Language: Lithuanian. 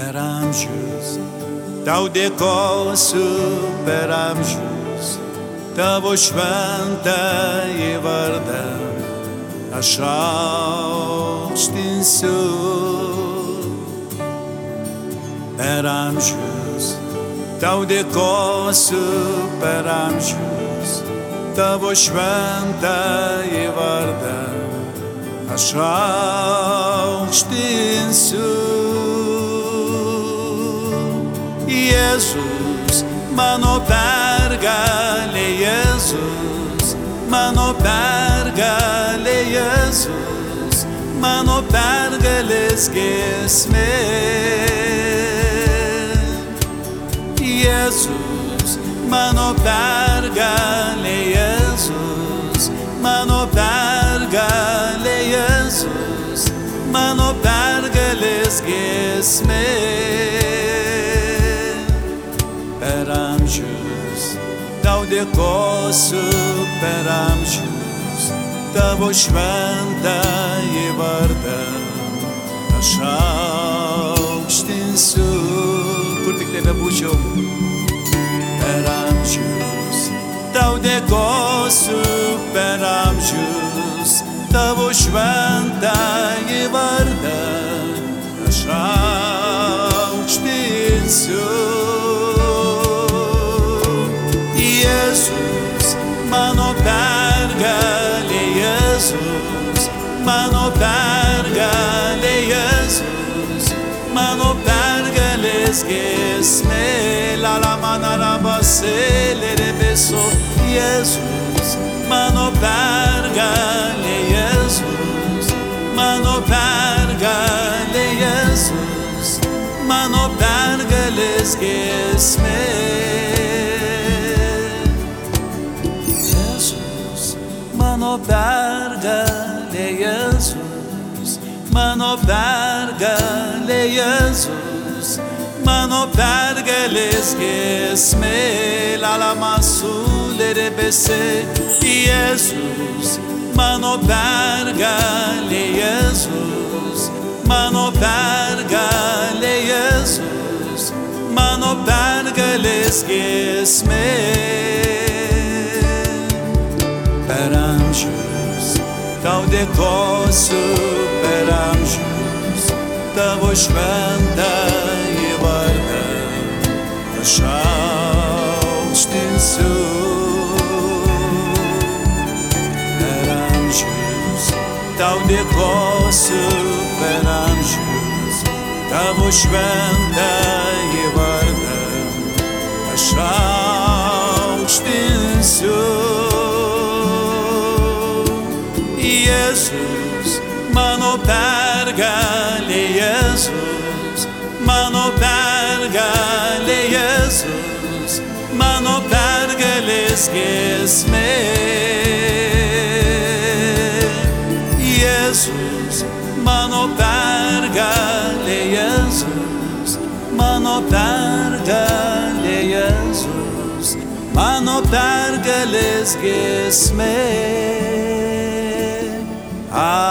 per amžius, tau dėkosiu per amžius, tavo šventą į vardą aš aukštinsiu. Per amžius, tau dėkosiu per amžius, tavo šventą į vardą aš aukštinsiu. Jėzus, mano pergalė, Jėzus, mano pergalė, Jėzus, mano pergalės gesmė. Jėzus, mano pergalė, Jėzus, mano pergalė, Jėzus, mano pergalės gesmė. Dėkosiu per amžius, tavo šventą į vardą aš aukštinsiu, kur tik tai bebūčiau. Per amžius, tau dėkosiu per amžius, tavo šventą į vardą aš aukštinsiu. Mano pergalė, Jėzus, mano pergalės gesmė, la la manaraba selere beso, Jėzus, mano pergalė, Jėzus, mano pergalė, Jėzus, mano pergalės gesmė. Mano pergalė, Jėzus, mano pergalė, Jėzus, mano pergalės gesmė, la la masulė rebese, Jėzus, mano pergalė, Jėzus, mano pergalė, Jėzus, mano pergalės gesmė per amžius, tau dėkosiu per amžius, tavo šventą į vardą aš aukštinsiu. Per amžius, tau dėkosiu per amžius, tavo šventą Jėzus, mano pergalė, Jėzus, mano pergalė, Jėzus, mano pergalės gesmė. Jėzus, mano pergalė, Jėzus, mano pergalė, Jėzus, mano pergalės gesmė. I